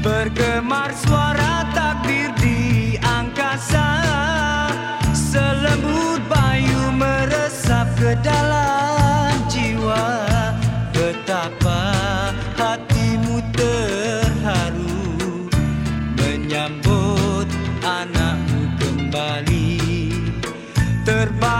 Bergemar suara takbir di angkasa. Selembut bayu meresap ke dalam jiwa. Betapa hatimu terharu. Menyambut anakmu kembali. Terbang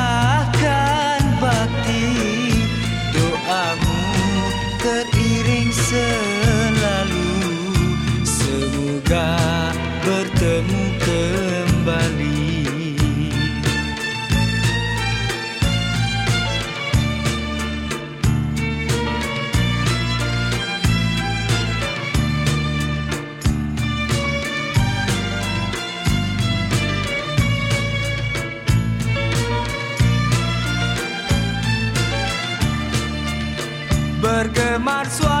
Bergemar suara takbir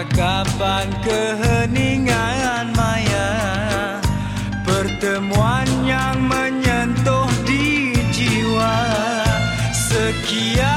Dakapan keheningan maya? Pertemuan yang menyentuh di jiwa. Sekian